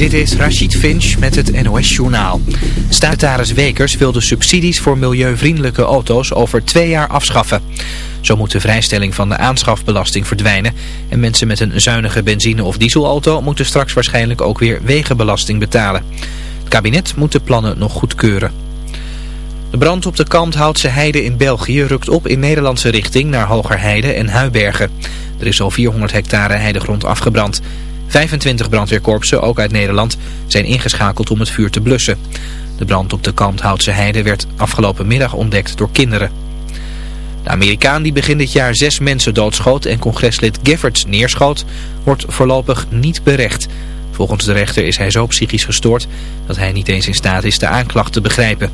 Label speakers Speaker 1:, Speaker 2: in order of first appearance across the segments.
Speaker 1: Dit is Rachid Finch met het NOS-journaal. Staatssecretaris Wekers wil de subsidies voor milieuvriendelijke auto's over twee jaar afschaffen. Zo moet de vrijstelling van de aanschafbelasting verdwijnen... en mensen met een zuinige benzine- of dieselauto moeten straks waarschijnlijk ook weer wegenbelasting betalen. Het kabinet moet de plannen nog goedkeuren. De brand op de Kalmthoutse heide in België rukt op in Nederlandse richting naar Hogerheide en Huibergen. Er is al 400 hectare heidegrond afgebrand. 25 brandweerkorpsen, ook uit Nederland, zijn ingeschakeld om het vuur te blussen. De brand op de Kalmthoutse heide werd afgelopen middag ontdekt door kinderen. De Amerikaan die begin dit jaar zes mensen doodschoot en congreslid Giffords neerschoot, wordt voorlopig niet berecht. Volgens de rechter is hij zo psychisch gestoord dat hij niet eens in staat is de aanklacht te begrijpen.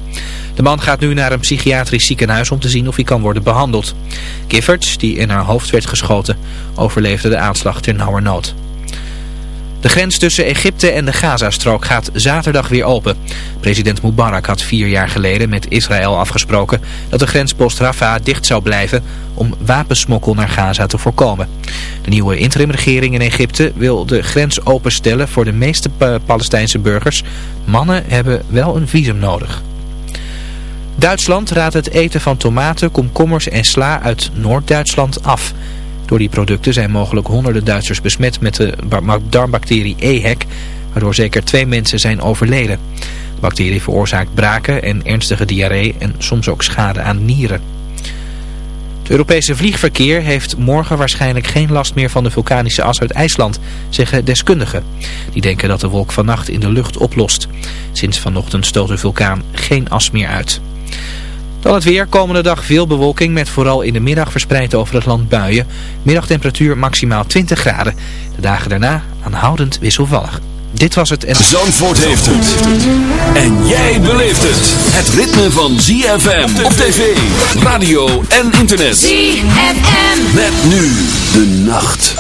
Speaker 1: De man gaat nu naar een psychiatrisch ziekenhuis om te zien of hij kan worden behandeld. Giffords, die in haar hoofd werd geschoten, overleefde de aanslag ter nauwernood. De grens tussen Egypte en de Gazastrook gaat zaterdag weer open. President Mubarak had vier jaar geleden met Israël afgesproken dat de grenspost Rafah dicht zou blijven om wapensmokkel naar Gaza te voorkomen. De nieuwe interimregering in Egypte wil de grens openstellen voor de meeste Palestijnse burgers. Mannen hebben wel een visum nodig. Duitsland raadt het eten van tomaten, komkommers en sla uit Noord-Duitsland af. Door die producten zijn mogelijk honderden Duitsers besmet met de darmbacterie EHEC, waardoor zeker twee mensen zijn overleden. De bacterie veroorzaakt braken en ernstige diarree en soms ook schade aan nieren. Het Europese vliegverkeer heeft morgen waarschijnlijk geen last meer van de vulkanische as uit IJsland, zeggen deskundigen. Die denken dat de wolk vannacht in de lucht oplost. Sinds vanochtend stoot de vulkaan geen as meer uit. Dan het weer. Komende dag veel bewolking met vooral in de middag verspreid over het land buien. Middagtemperatuur maximaal 20 graden. De dagen daarna aanhoudend wisselvallig. Dit was het... En...
Speaker 2: Zandvoort heeft het. En jij beleeft het. Het ritme van ZFM op tv, radio en internet.
Speaker 3: ZFM.
Speaker 2: Met nu de nacht.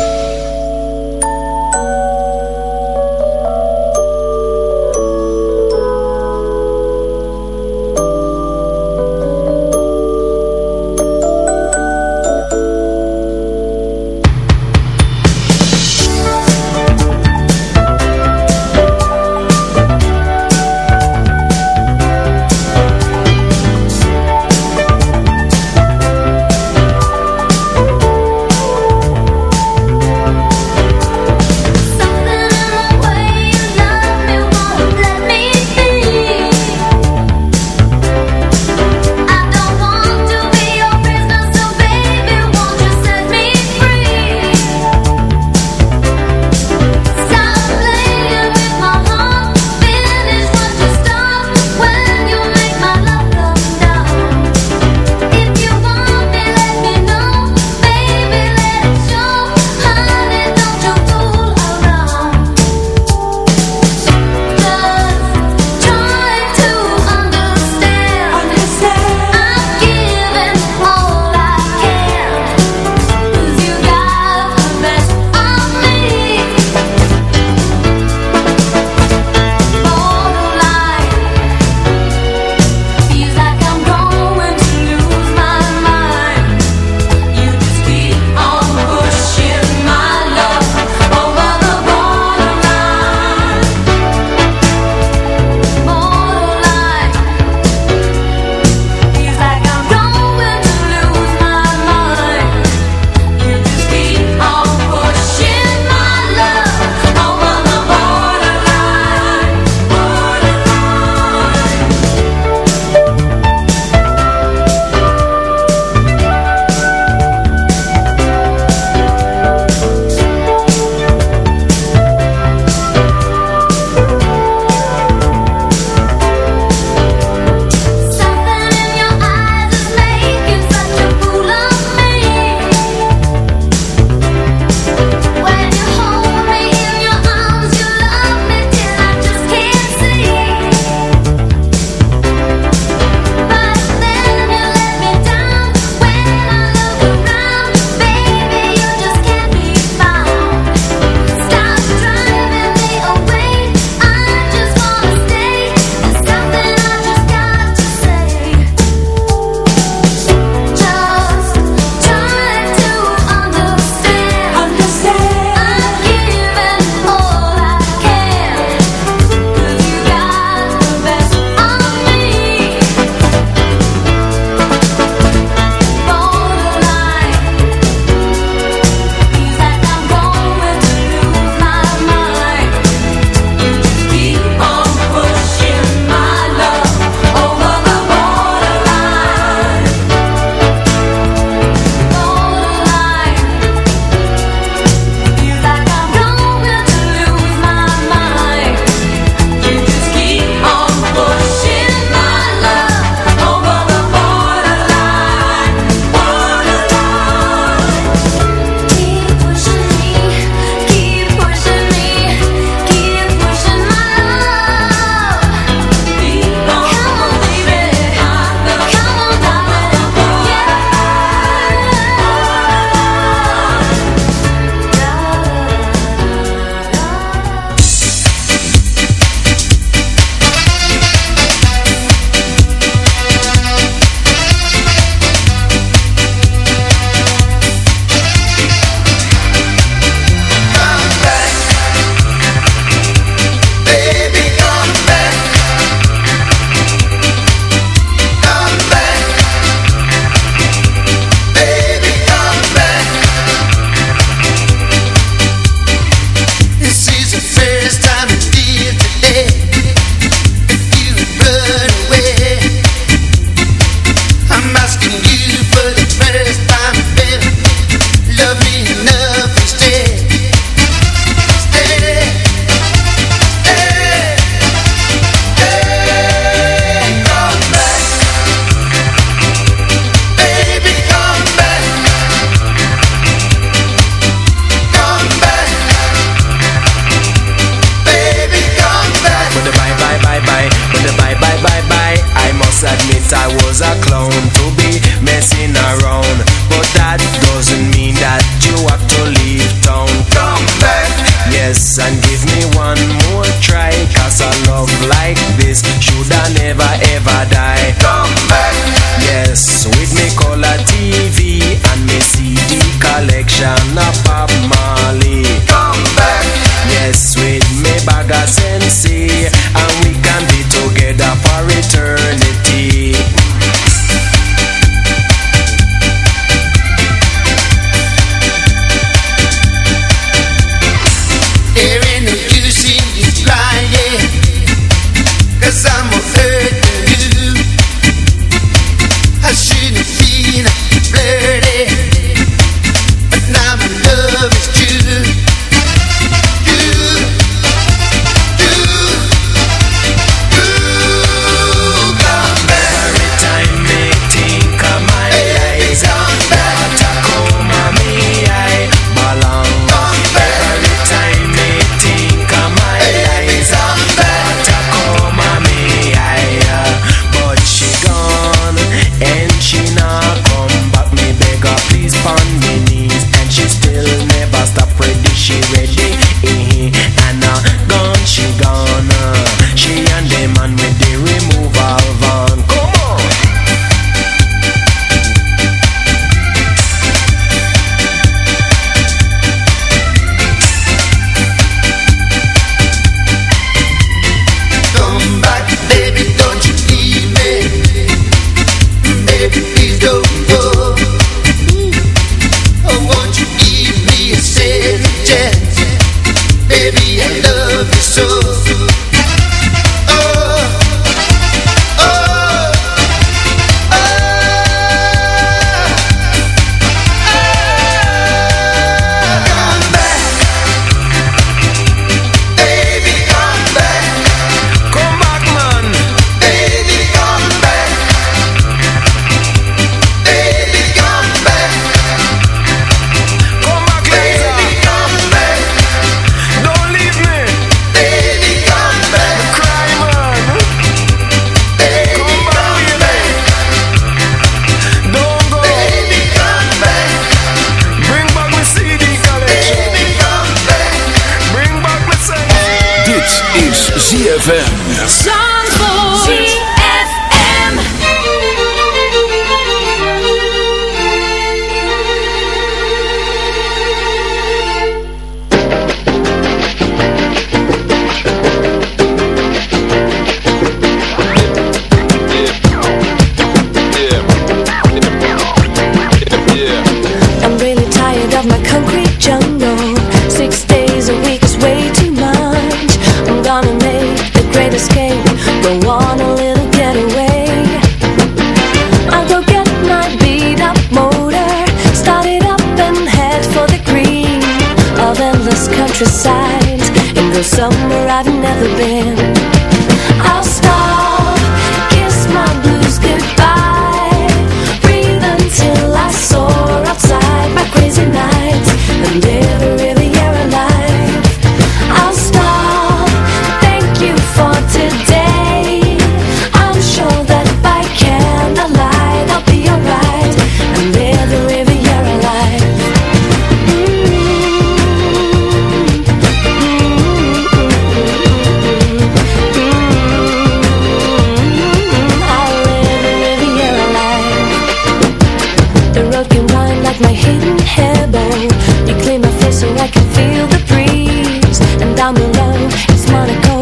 Speaker 3: Monaco,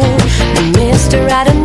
Speaker 3: the Mr.
Speaker 4: Adam.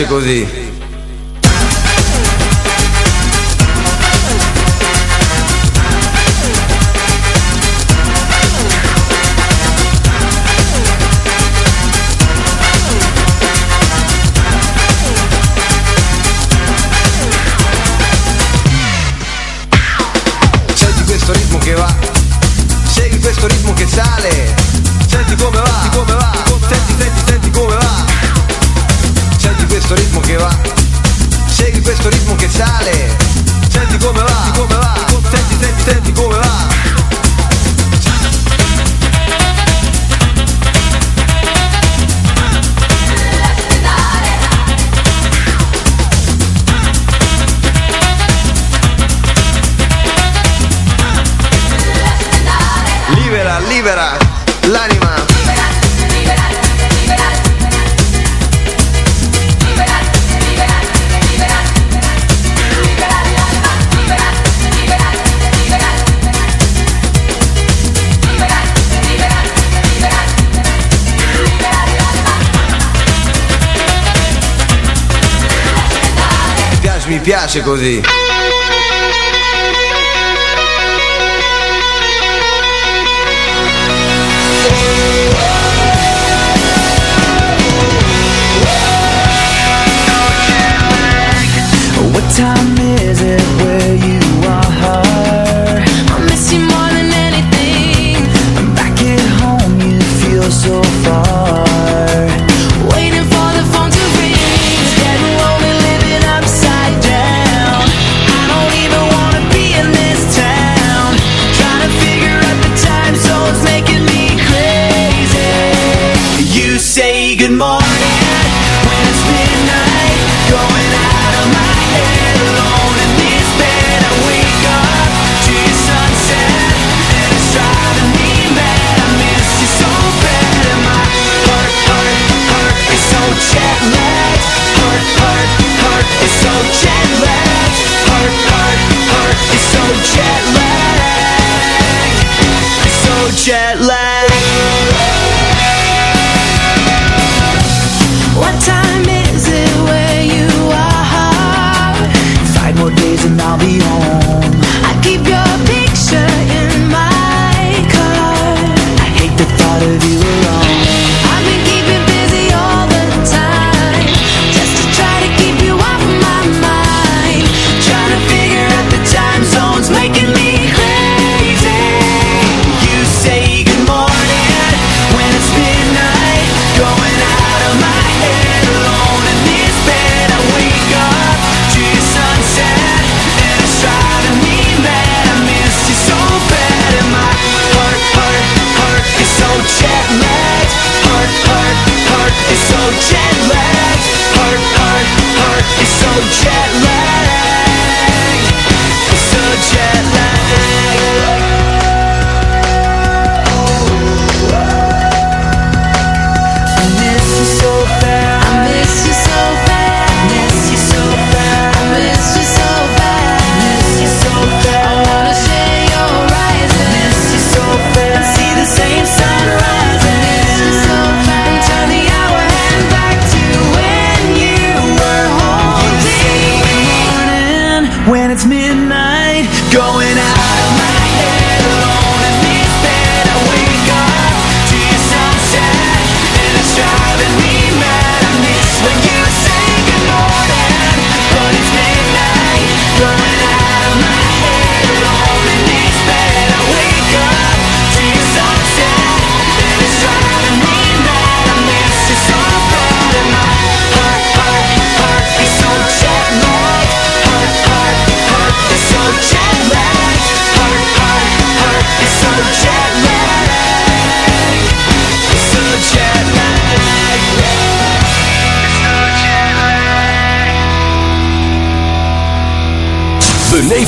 Speaker 5: nasce così. Piace così.
Speaker 6: What time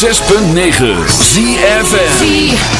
Speaker 2: 106.9 ZFM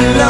Speaker 6: belong